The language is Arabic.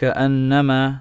كأنما